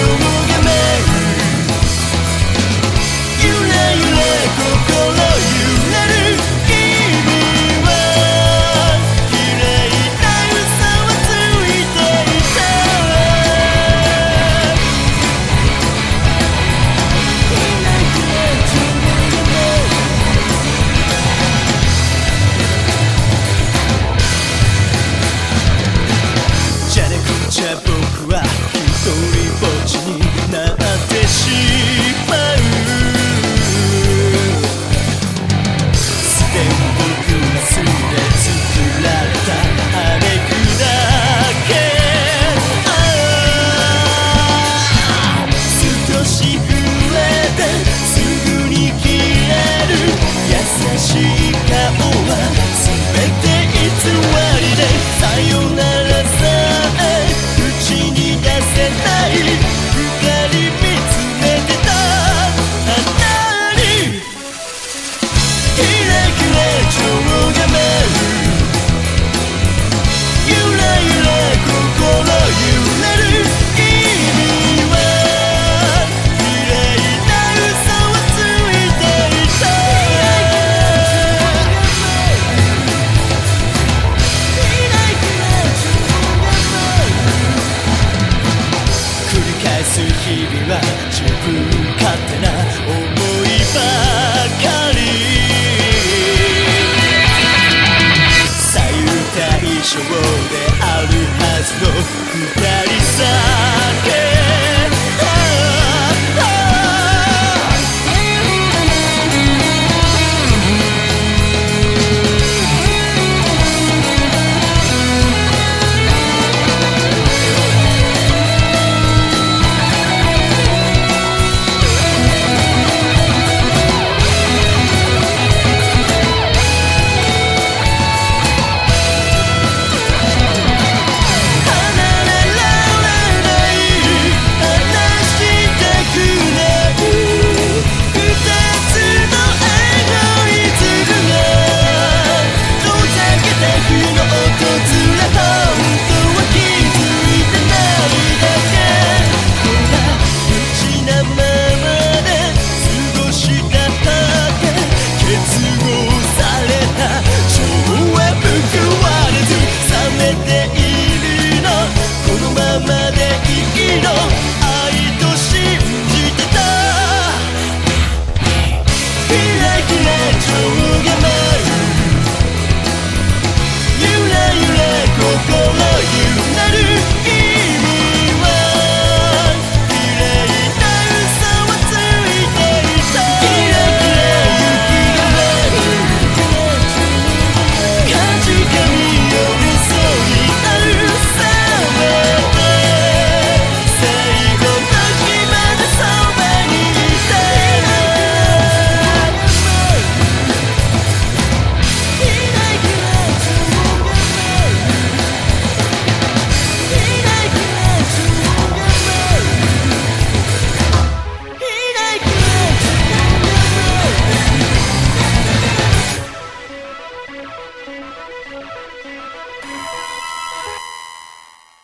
は自分勝手な思いばかり。左右対称であるはずの二人。